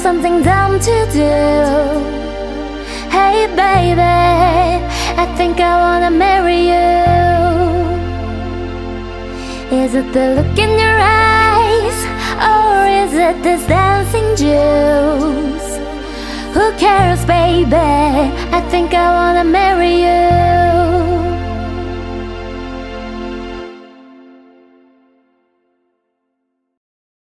something dumb to do. Hey, baby, I think I wanna marry you. Is it the look in your eyes, or is it this dancing juice? Who cares, baby? I think I wanna marry you.